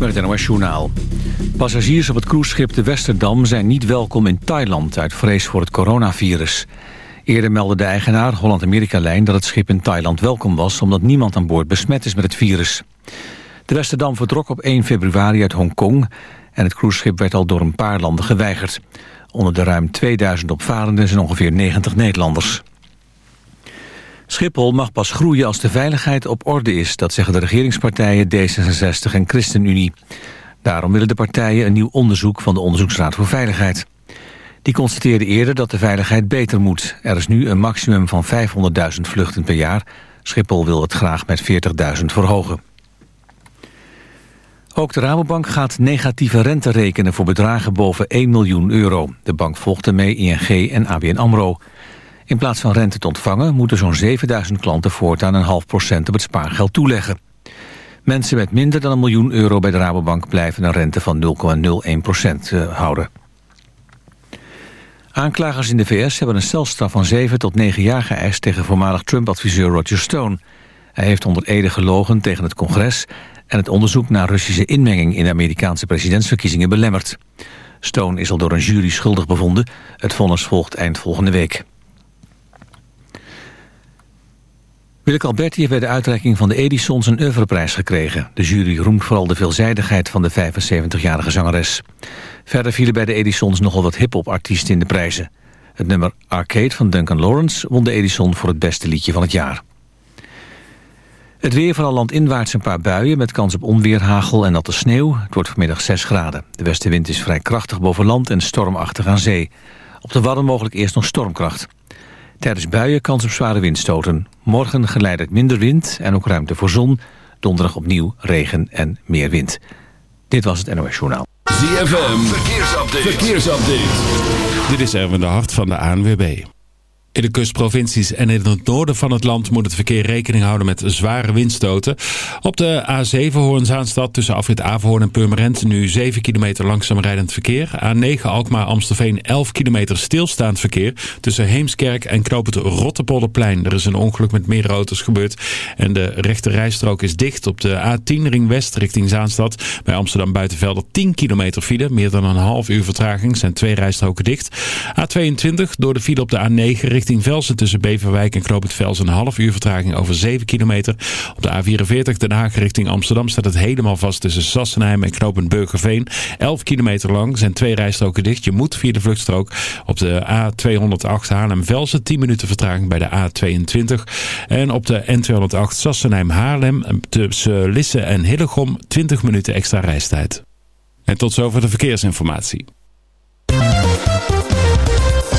met het NOS Journaal. Passagiers op het cruiseschip de Westerdam zijn niet welkom in Thailand... uit vrees voor het coronavirus. Eerder meldde de eigenaar Holland-Amerika-lijn dat het schip in Thailand welkom was... omdat niemand aan boord besmet is met het virus. De Westerdam vertrok op 1 februari uit Hongkong... en het cruiseschip werd al door een paar landen geweigerd. Onder de ruim 2000 opvarenden zijn ongeveer 90 Nederlanders. Schiphol mag pas groeien als de veiligheid op orde is... dat zeggen de regeringspartijen D66 en ChristenUnie. Daarom willen de partijen een nieuw onderzoek van de Onderzoeksraad voor Veiligheid. Die constateerde eerder dat de veiligheid beter moet. Er is nu een maximum van 500.000 vluchten per jaar. Schiphol wil het graag met 40.000 verhogen. Ook de Rabobank gaat negatieve rente rekenen voor bedragen boven 1 miljoen euro. De bank volgt ermee ING en ABN AMRO. In plaats van rente te ontvangen moeten zo'n 7000 klanten voortaan een half procent op het spaargeld toeleggen. Mensen met minder dan een miljoen euro bij de Rabobank blijven een rente van 0,01 procent eh, houden. Aanklagers in de VS hebben een celstraf van 7 tot 9 jaar geëist tegen voormalig Trump-adviseur Roger Stone. Hij heeft onder ede gelogen tegen het congres en het onderzoek naar Russische inmenging in de Amerikaanse presidentsverkiezingen belemmerd. Stone is al door een jury schuldig bevonden. Het vonnis volgt eind volgende week. Willeke Alberti heeft bij de uitreiking van de Edisons een oeuvreprijs gekregen. De jury roemt vooral de veelzijdigheid van de 75-jarige zangeres. Verder vielen bij de Edisons nogal wat hip-hop-artiesten in de prijzen. Het nummer Arcade van Duncan Lawrence won de Edison voor het beste liedje van het jaar. Het weer vooral landinwaarts een paar buien met kans op onweer, hagel en natte sneeuw. Het wordt vanmiddag 6 graden. De westenwind is vrij krachtig boven land en stormachtig aan zee. Op de Wadden mogelijk eerst nog stormkracht. Tijdens buien kans op zware windstoten. Morgen geleidelijk minder wind en ook ruimte voor zon. Donderdag opnieuw regen en meer wind. Dit was het NOS Journaal. ZFM, verkeersupdate. verkeersupdate. Dit is Erwin de Hart van de ANWB. In de kustprovincies en in het noorden van het land moet het verkeer rekening houden met zware windstoten. Op de A7 Hoornzaanstad tussen afrit Averhoorn en Purmerend nu 7 kilometer langzaam rijdend verkeer. A9 Alkmaar-Amstelveen 11 kilometer stilstaand verkeer tussen Heemskerk en Knoop het. Er is een ongeluk met meerdere auto's gebeurd en de rechte rijstrook is dicht op de A10 Ring West richting Zaanstad. Bij Amsterdam Buitenvelder 10 kilometer file, meer dan een half uur vertraging, zijn twee rijstroken dicht. A22 door de file op de A9 richting Velsen tussen Beverwijk en Knoop het Velsen een half uur vertraging over 7 kilometer. Op de A44 Den Haag richting Amsterdam staat het helemaal vast tussen Sassenheim en Knoopend Burgerveen. 11 kilometer lang zijn twee rijstroken dicht. Je moet via de vluchtstrook op de A208 Haarlem-Velsen 10 minuten vertraging bij de A22. En op de N208 Sassenheim-Haarlem tussen Lisse en Hillegom 20 minuten extra reistijd. En tot zover de verkeersinformatie.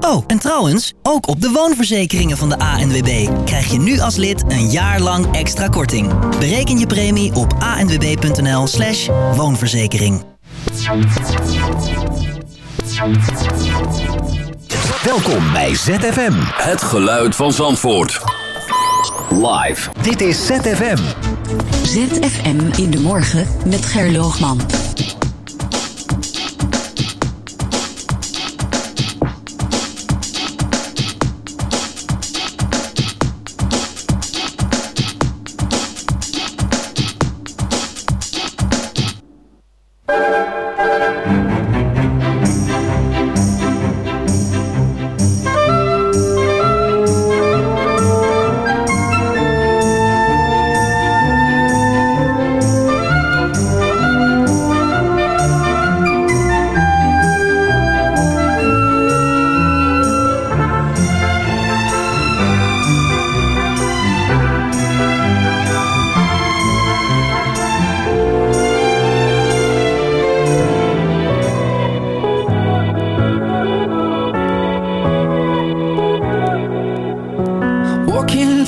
Oh, en trouwens, ook op de woonverzekeringen van de ANWB krijg je nu als lid een jaar lang extra korting. Bereken je premie op anwb.nl slash woonverzekering. Welkom bij ZFM. Het geluid van Zandvoort. Live. Dit is ZFM. ZFM in de morgen met Gerloogman.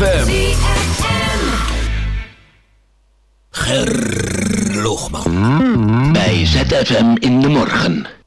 ZFM. Gerloogman. Bij ZFM in de morgen.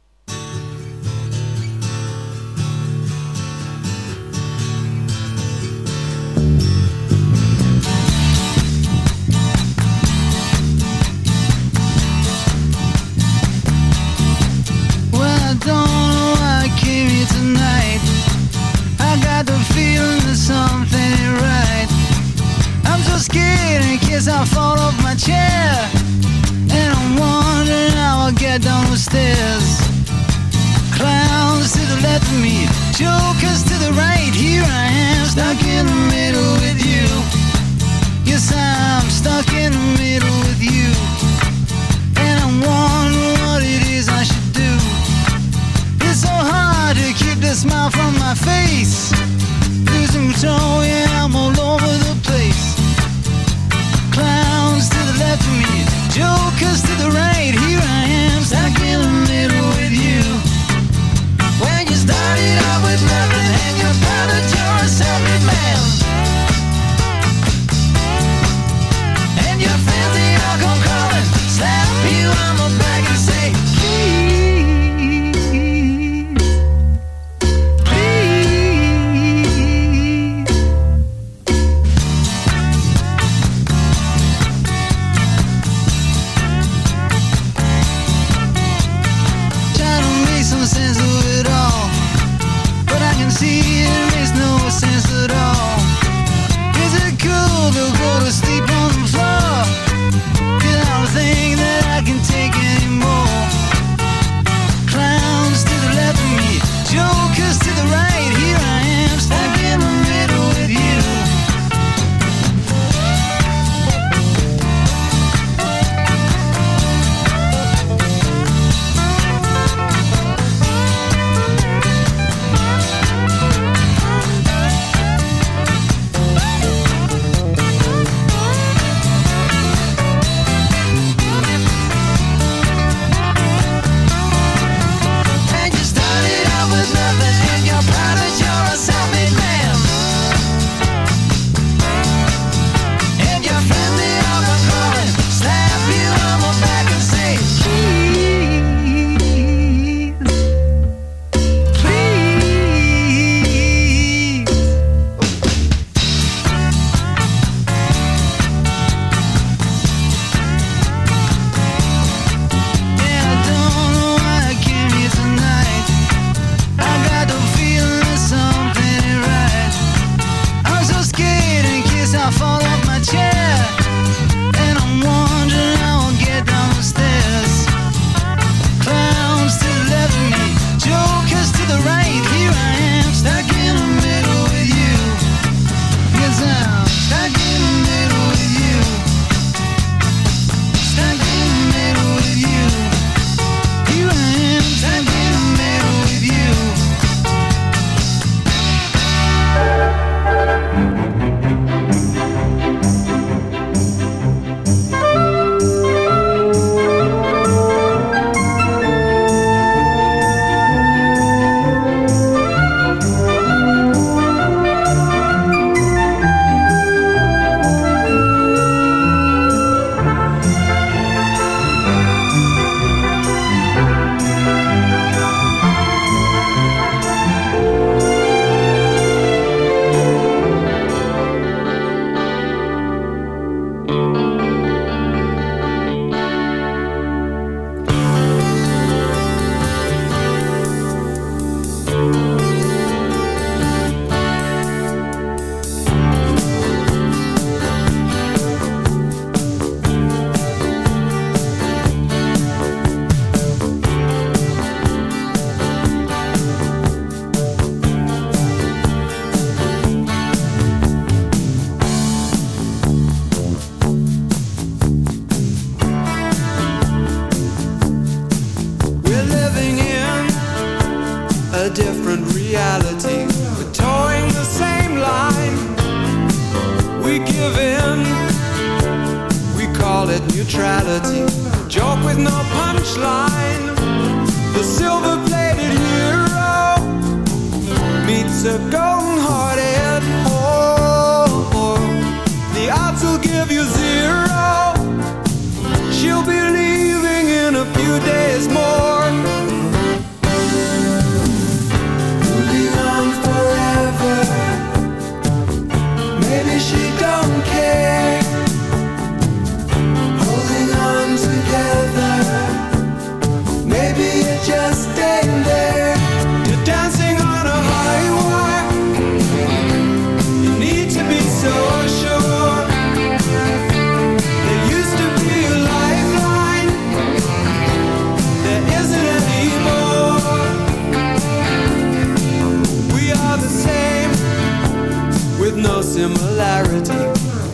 similarity.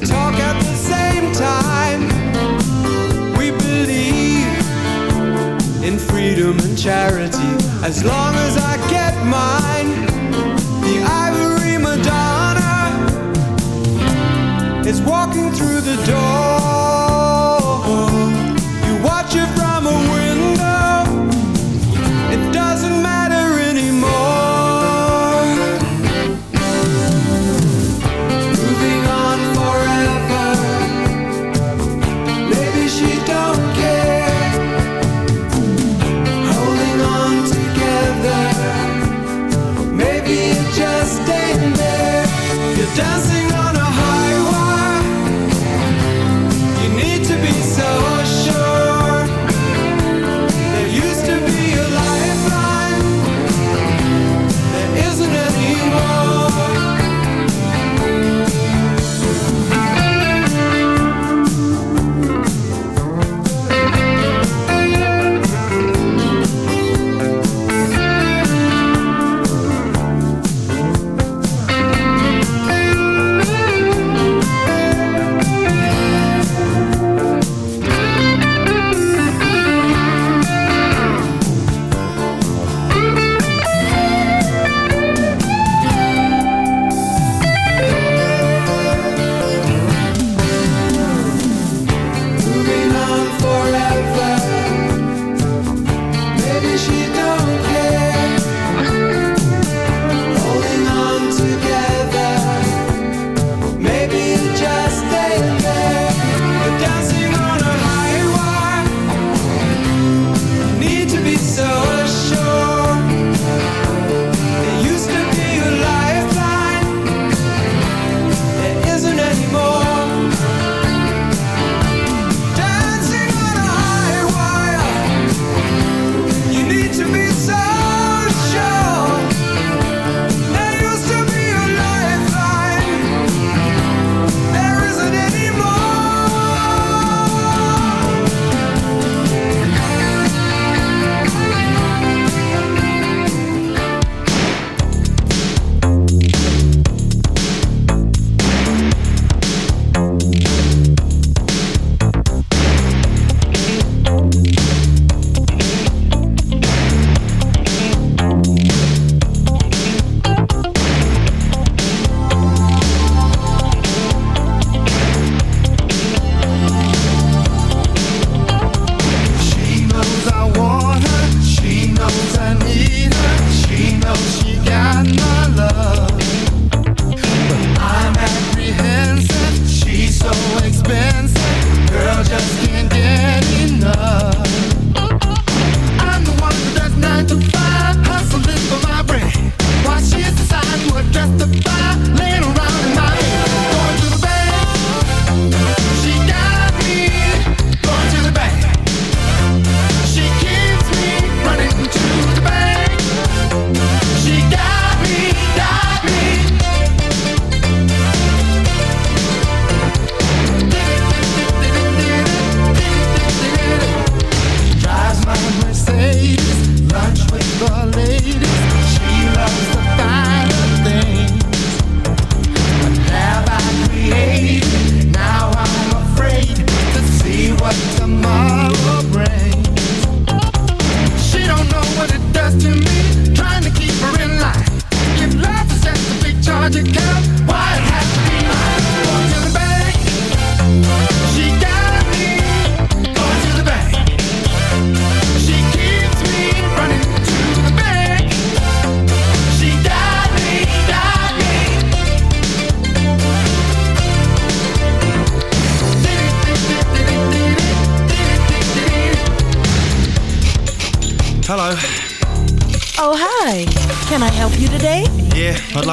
Talk at the same time. We believe in freedom and charity. As long as I get mine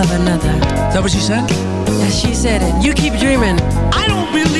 love another. Is that what she said? Yeah, she said it. You keep dreaming. I don't believe.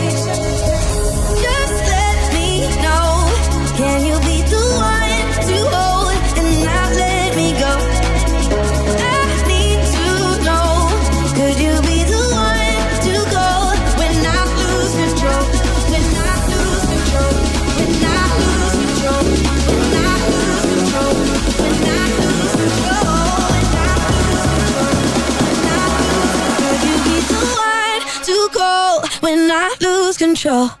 Control?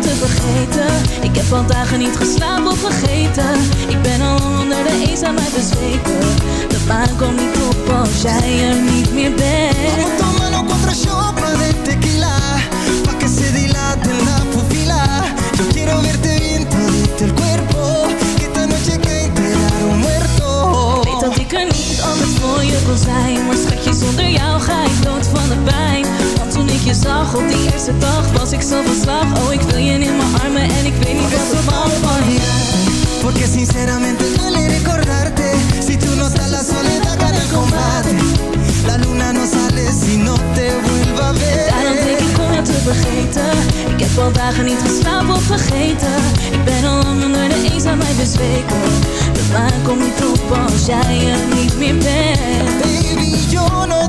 te vergeten. Ik heb al dagen niet geslapen of vergeten. Ik ben al onder de eenzaamheid bezweken. De maan komt niet op als jij er niet meer bent. Tómalo contra sopa de tequila? Pa' que se dilate la pupila Yo quiero verte bien todito el cuerpo. Que esta noche enterar un muerto. Weet dat ik er niet anders voor je kon zijn. Maar schatje, zonder jou ga ik dood van de pijn je zag op die eerste dag Was ik zo van slag. Oh, ik wil je in mijn armen En ik weet niet wat er van je Porque sinceramente duele recordarte Si tú no estás la soledad gana el combate. La luna no sale si no te vuelva a ver. Daarom denk ik om jou te vergeten. Ik heb al dagen niet geslapen of vergeten. Ben al lang onder de eenzaamheid bezweken. De maan komt niet op als jij er niet meer ben. Baby, yo no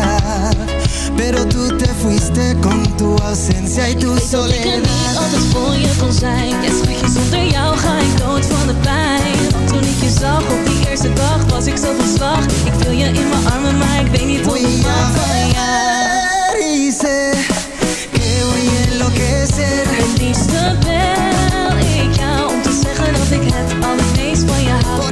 Fuiste con tu ausencia y tu Ik weet dat ik er soledad. niet altijd voor je kon zijn. Ja schatje, zonder jou ga ik dood van de pijn. Want toen ik je zag op die eerste dag was ik zo van slag. Ik wil je in mijn armen, maar ik weet niet hoe ik mag. van jou que voy a enloquecer. Het liefste bel ik jou om te zeggen dat ik het allermeest van je hou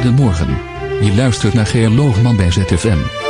Goedemorgen. Je luistert naar Geer Loogman bij ZFM.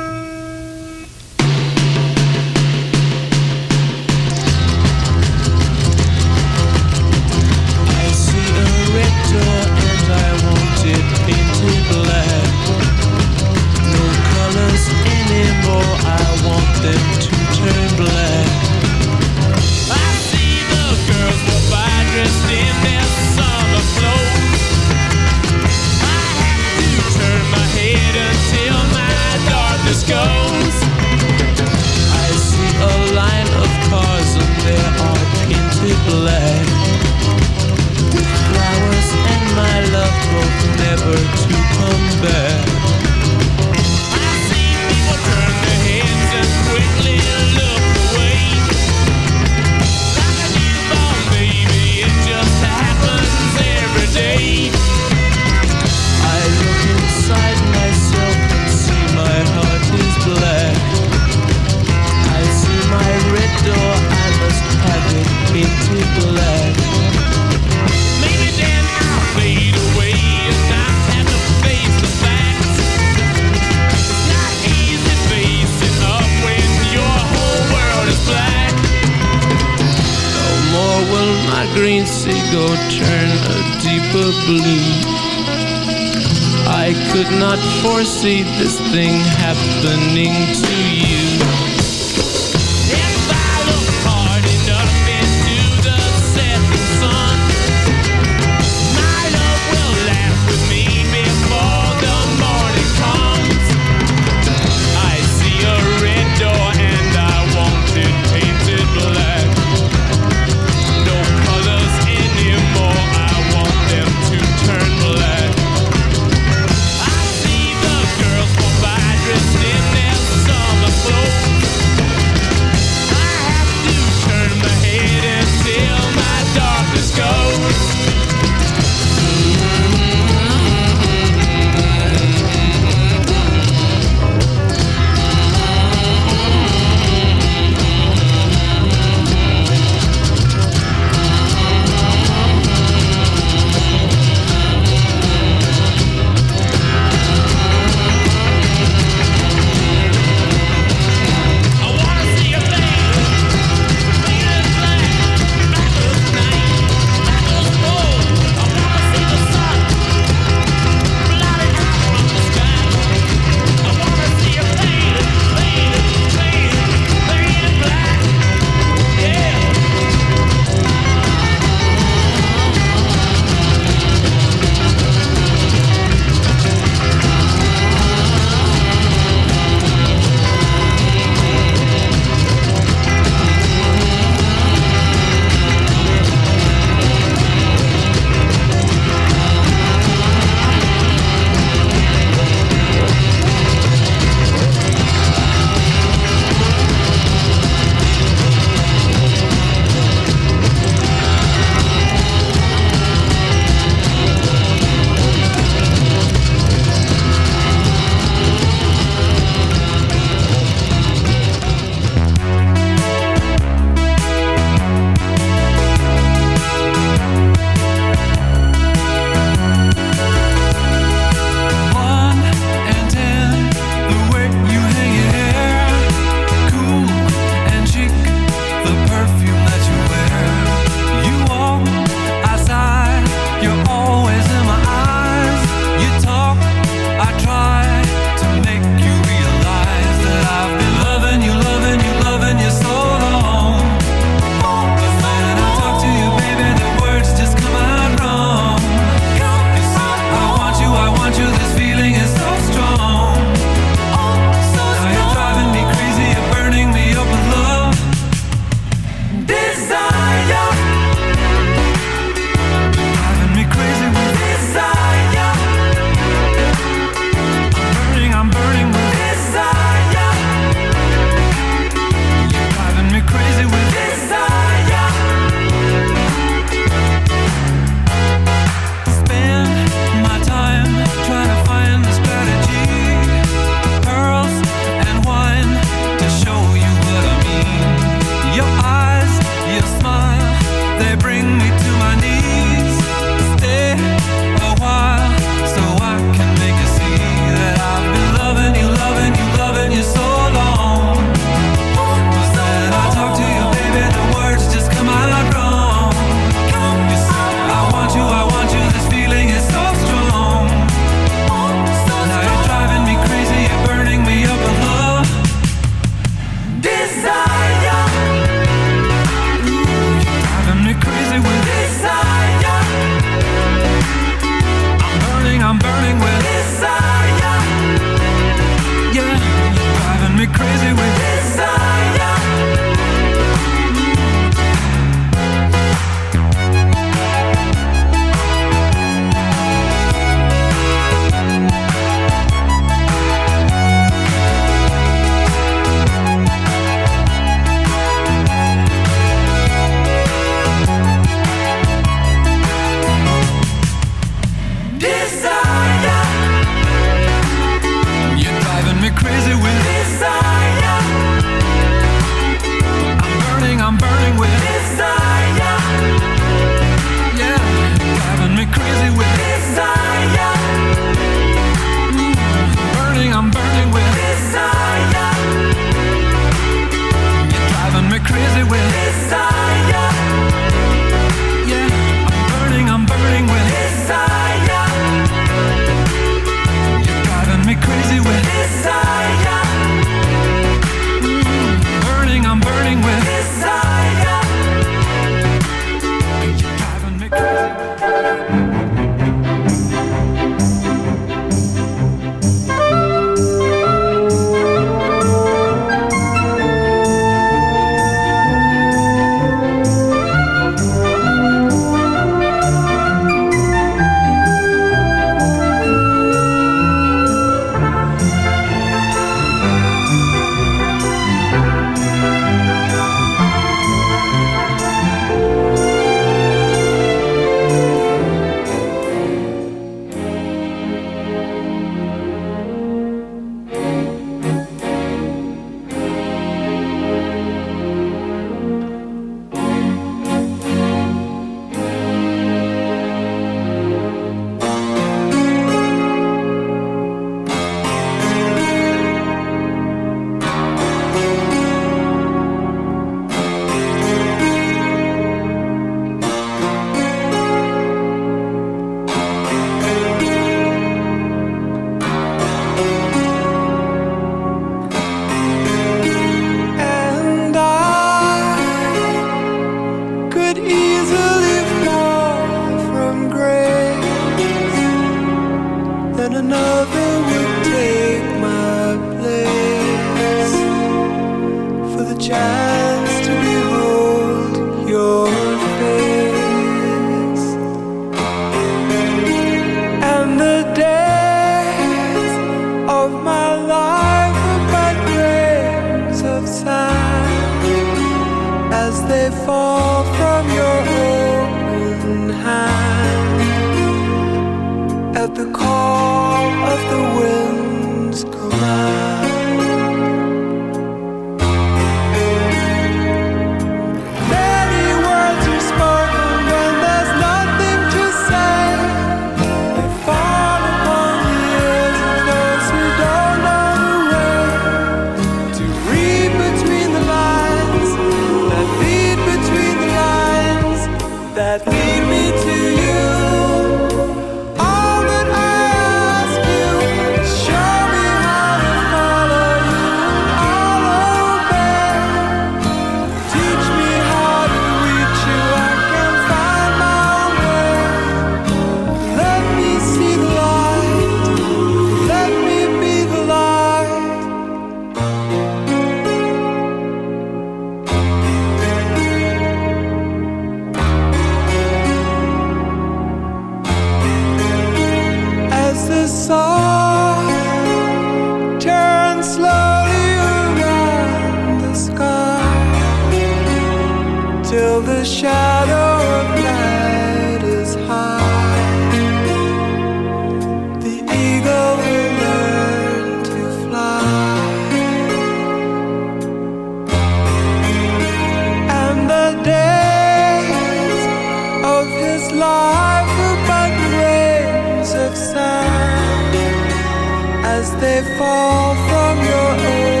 as they fall from your own.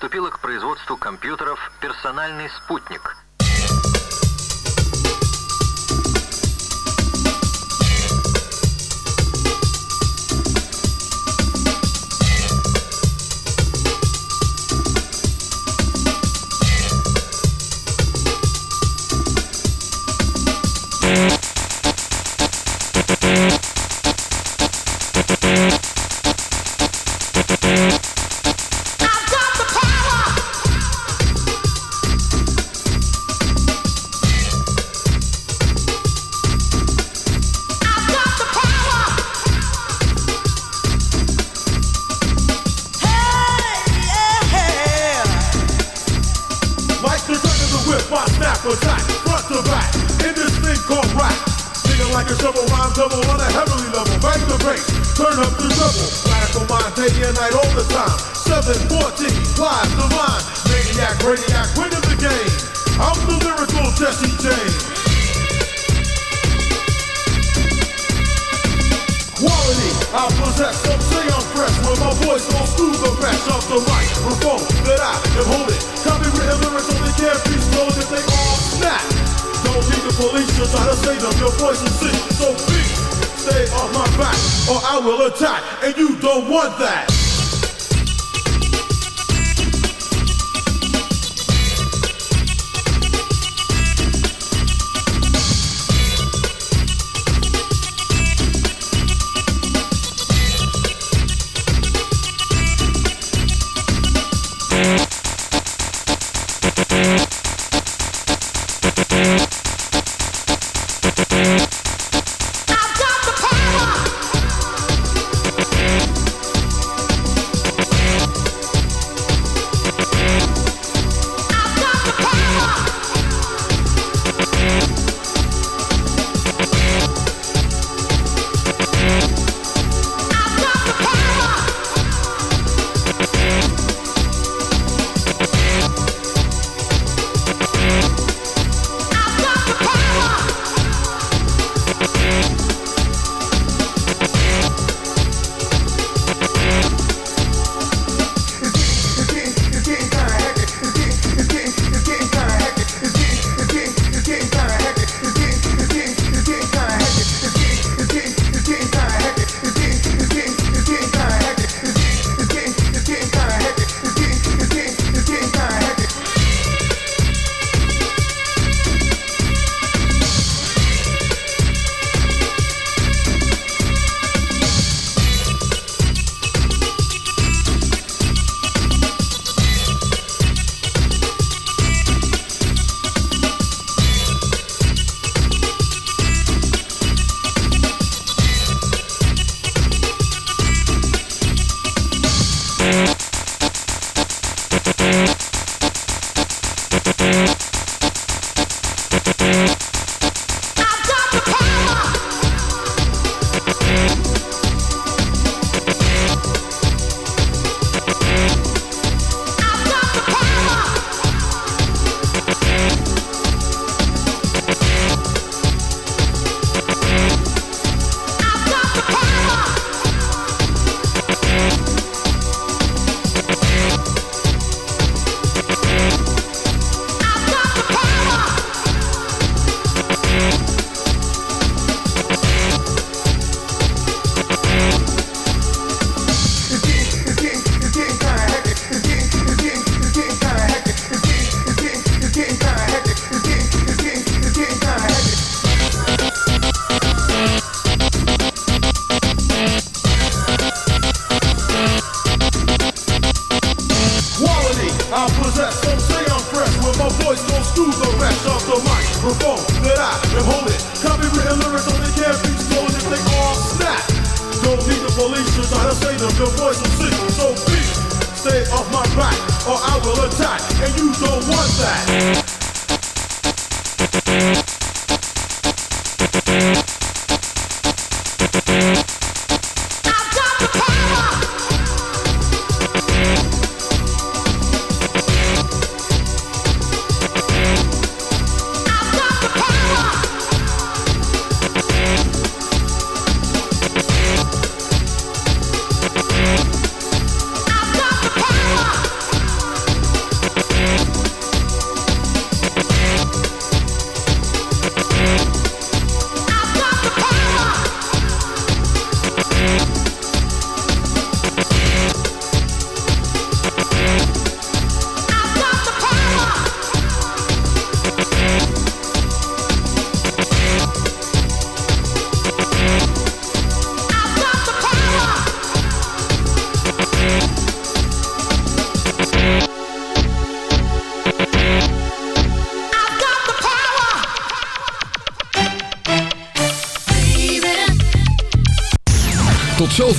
приступила к производству компьютеров «Персональный спутник»,